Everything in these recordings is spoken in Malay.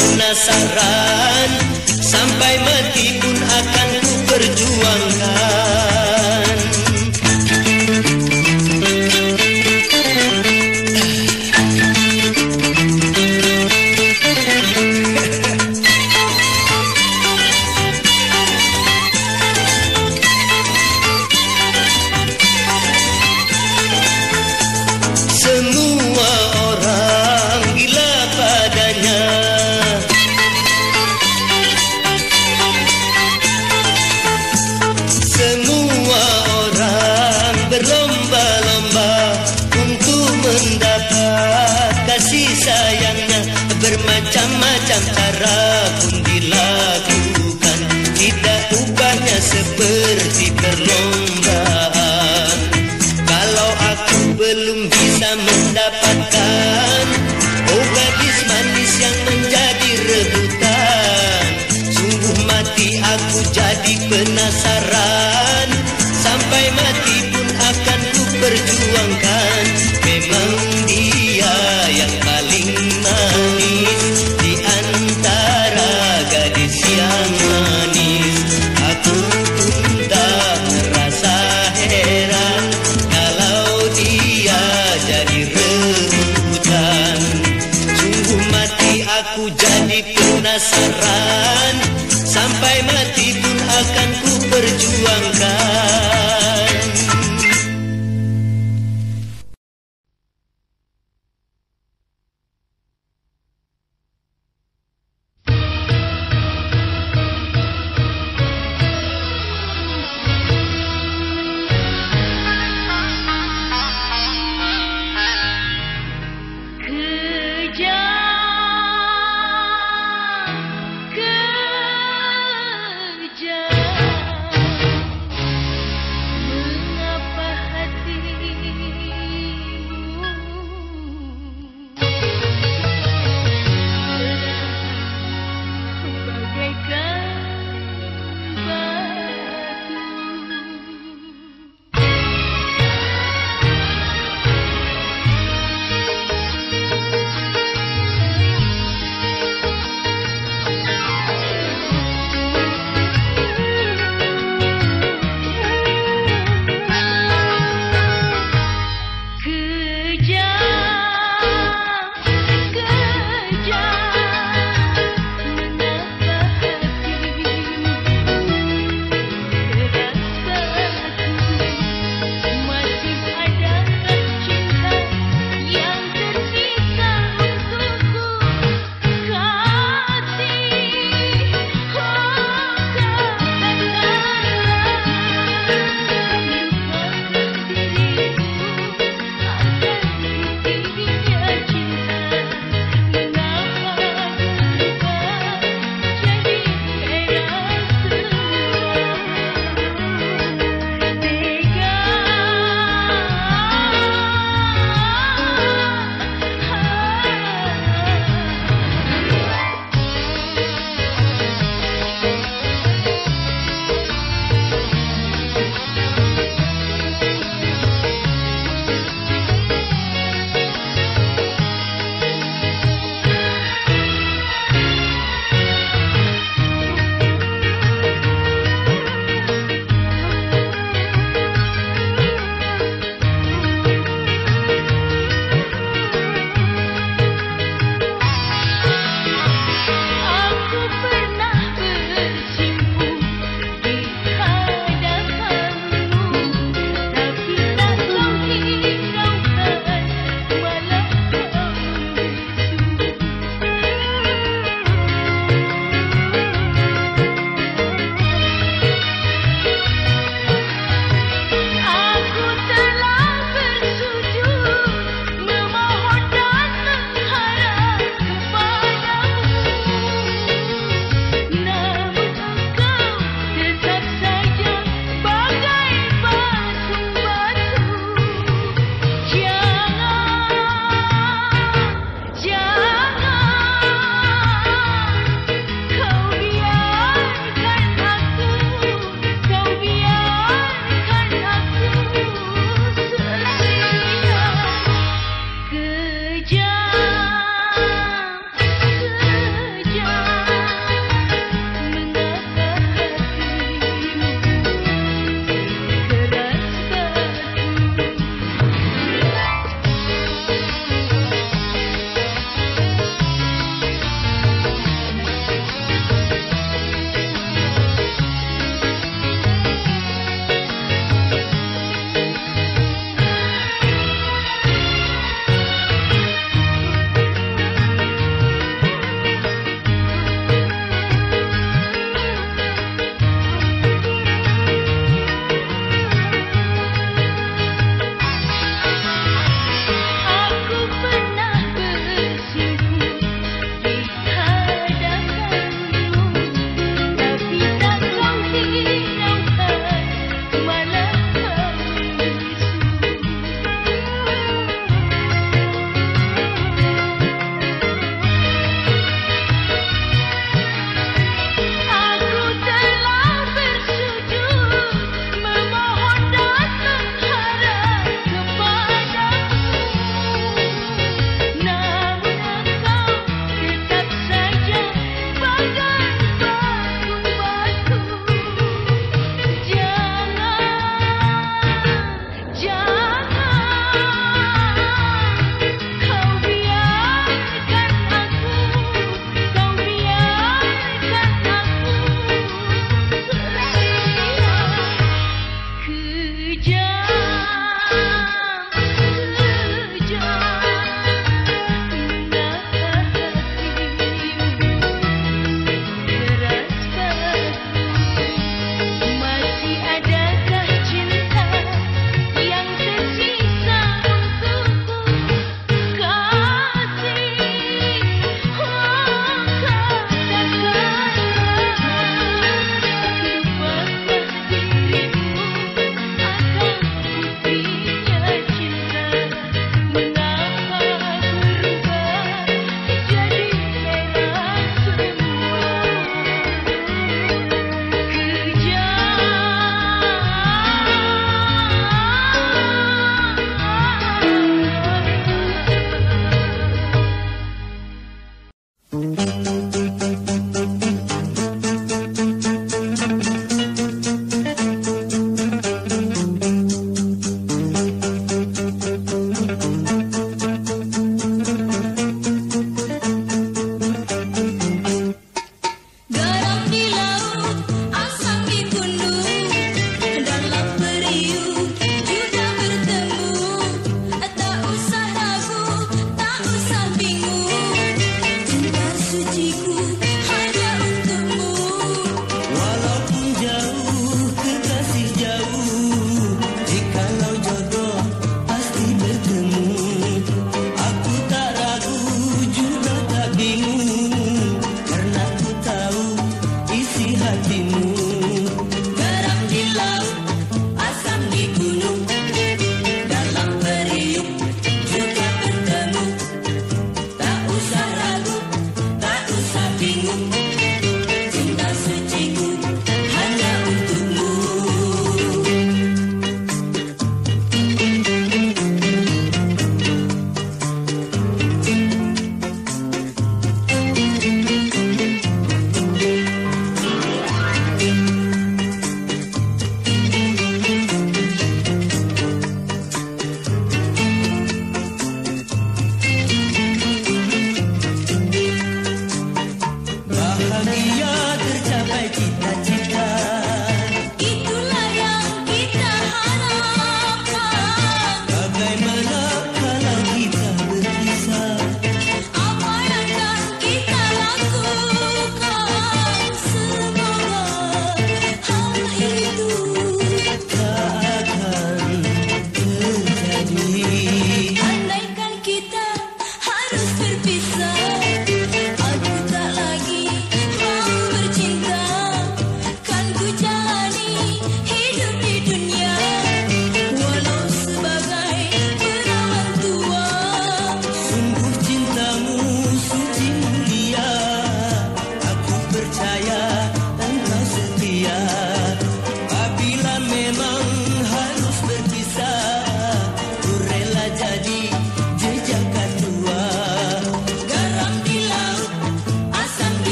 penasaran Sampai mati pun akan ku perjuangkan penasaran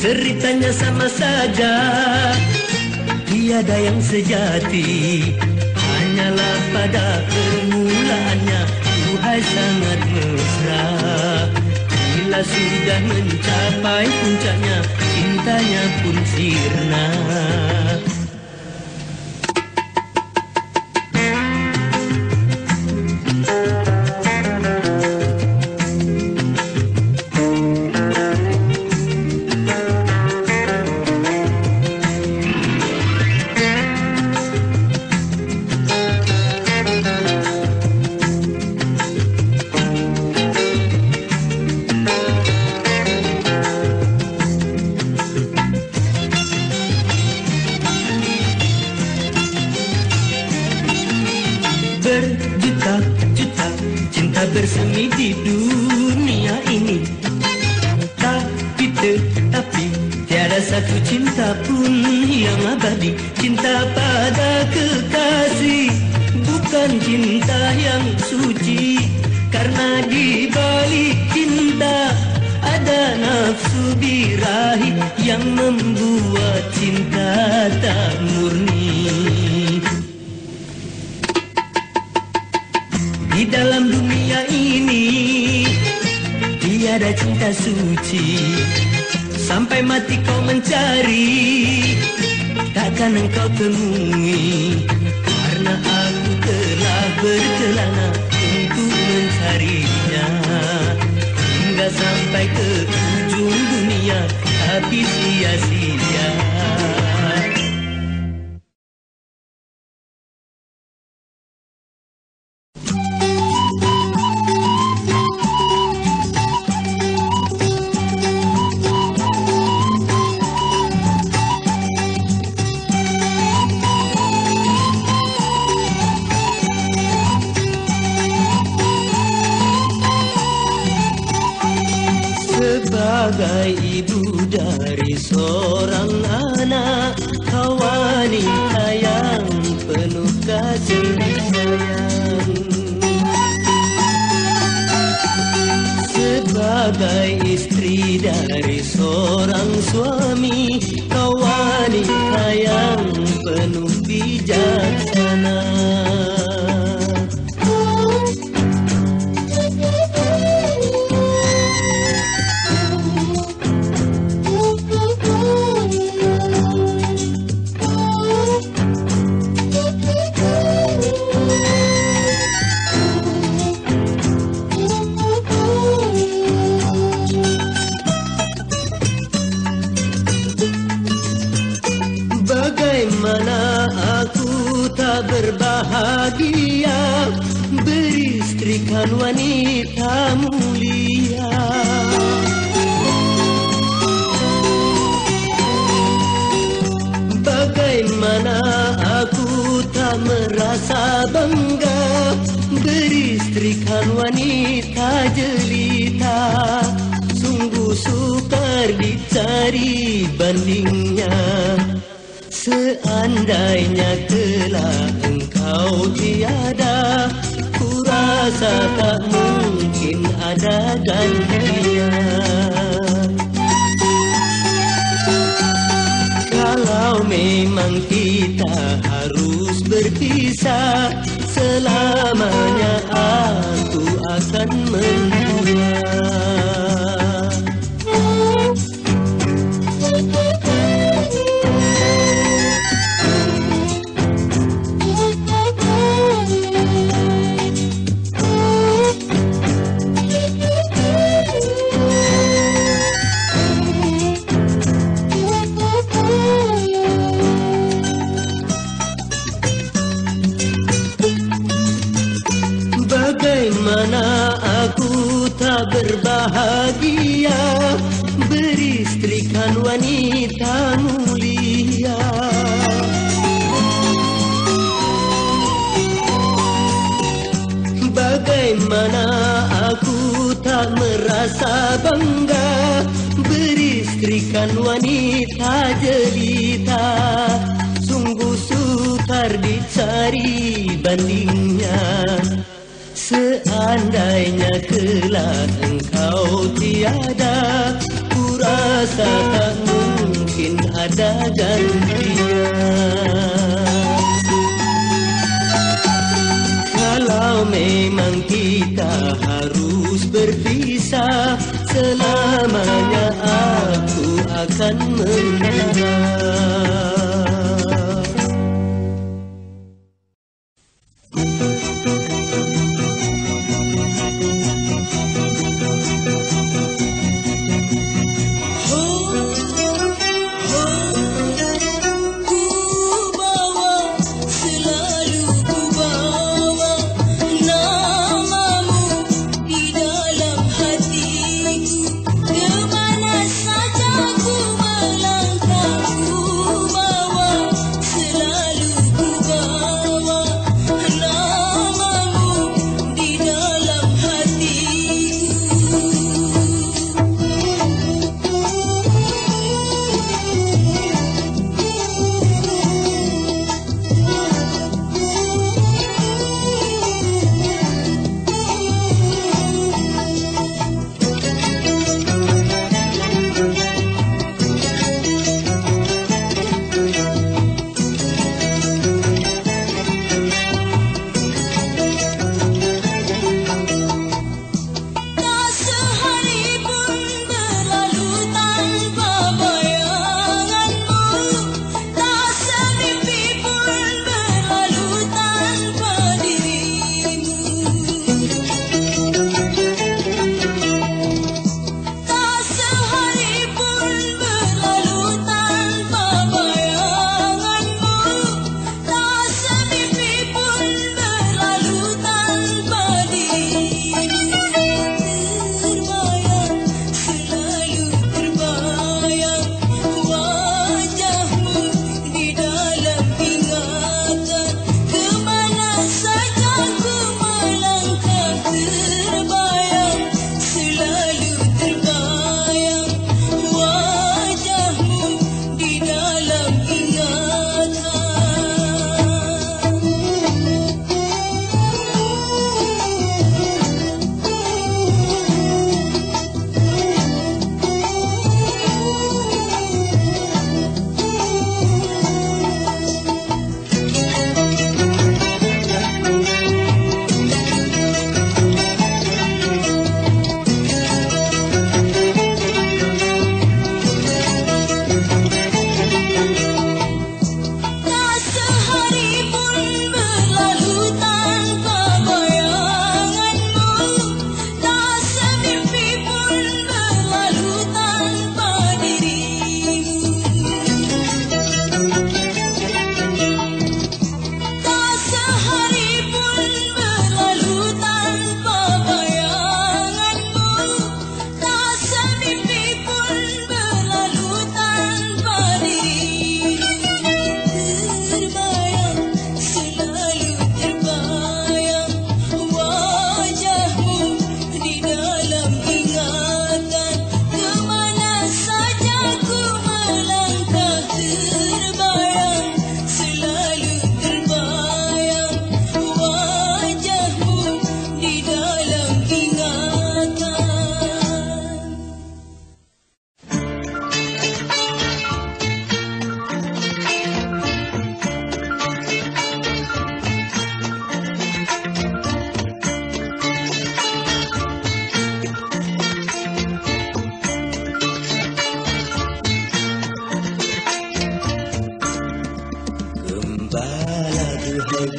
Ceritanya sama saja. Tiada yang sejati. Hanyalah pada permulaannya. Tuhai sangat mesra. Bila sudah mencapai puncaknya Cintanya pun sirna satu cinta pun yang abadi. Cinta pada kekasih bukan cinta yang suci. Karena di balik cinta ada nafsu birahi yang membuat cinta tak murni. Di dalam dunia ini Tiada cinta suci Sampai mati kau mencari. Takkan engkau temui. Karena aku telah berkelana Untuk mencarinya. Hingga sampai ke ujung dunia Tapi sia-sia Bagaimana aku tak berbahagia Beristrikan wanita mulia. Bagaimana aku tak merasa bangga Beristrikan wanita jelita. Sungguh sukar dicari bandingnya Seandainya telah engkau tiada Ku rasa tak mungkin ada gantinya Kalau memang kita harus berpisah Selamanya aku akan menua harus berpisah. Selamanya aku akan meninggal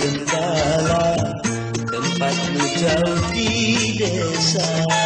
gembala tempatmu jauh di desa.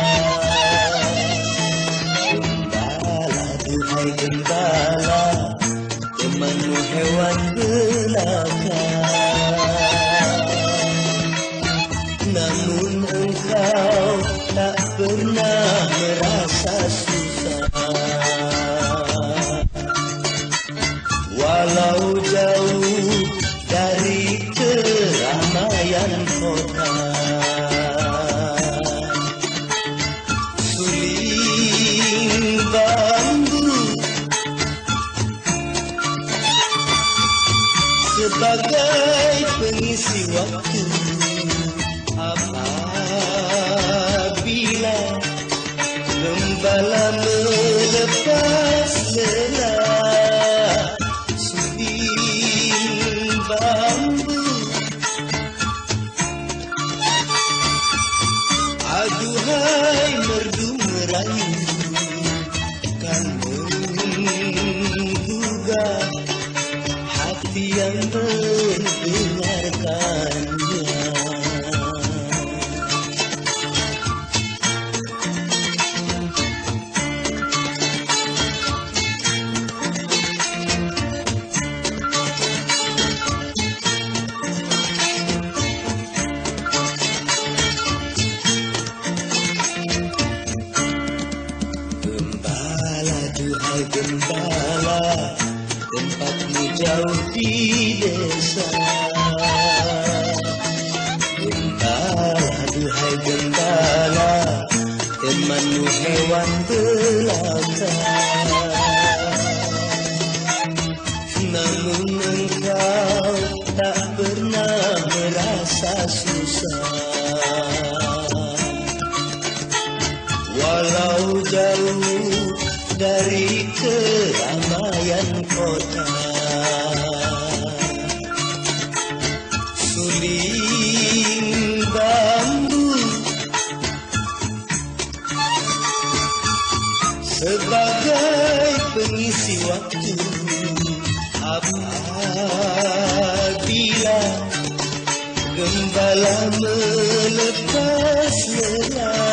Hare susah. Walau jauh dari Gembala melepas lelah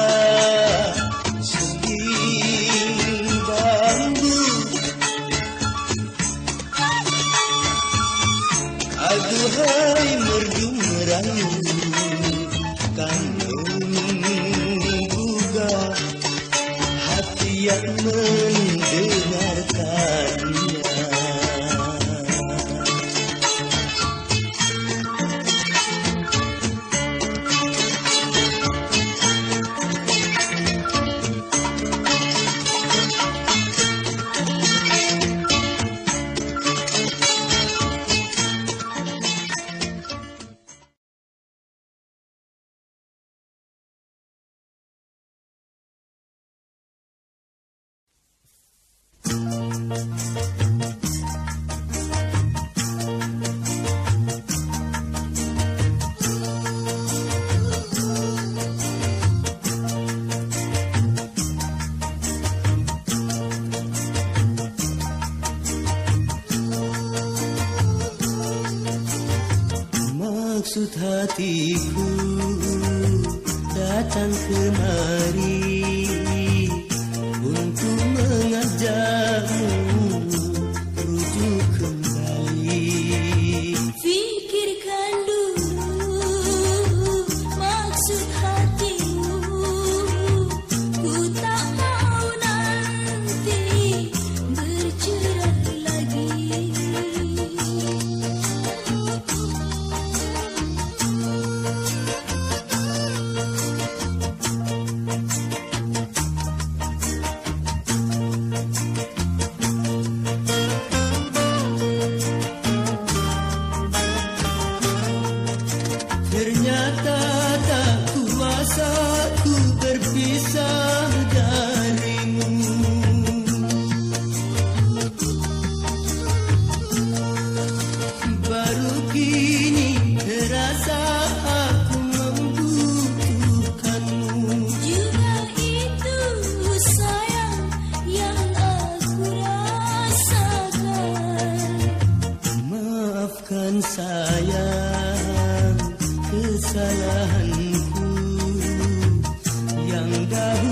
yang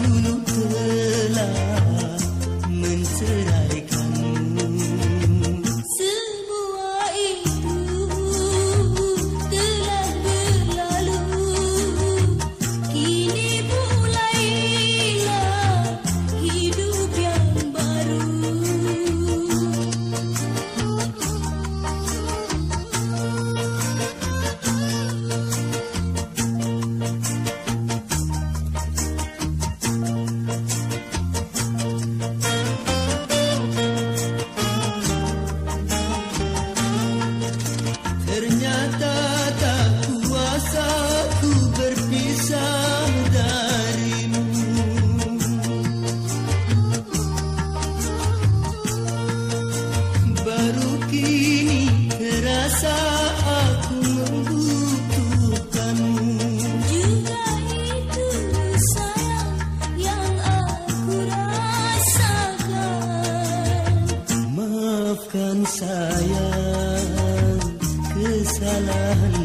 Love.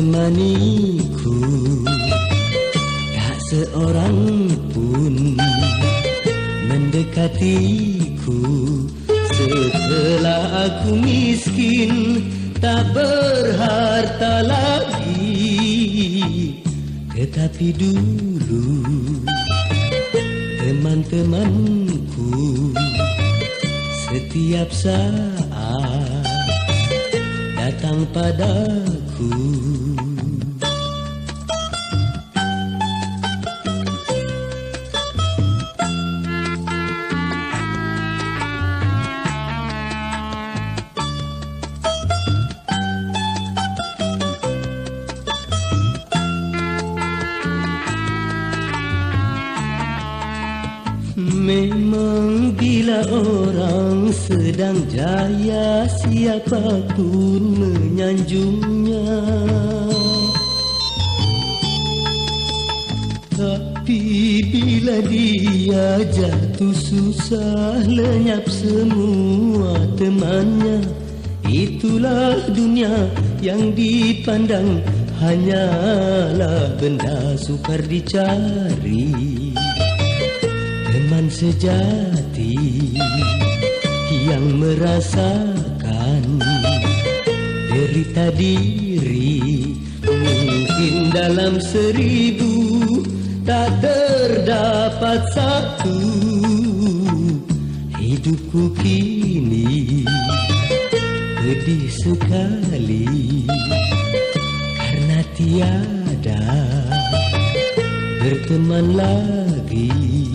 Menemaniku Tak seorang pun mendekatiku. Setelah aku miskin tak berharta lagi. Tetapi dulu teman-temanku setiap saat datang padaku jaya siapapun menyanjungnya. Tapi bila dia jatuh susah lenyap semua temannya. Itulah dunia yang dipandang hanyalah benda sukar dicari. Teman sejati yang merasakan derita diri mungkin dalam seribu tak terdapat satu hidupku kini pedih sekali karena tiada berteman lagi.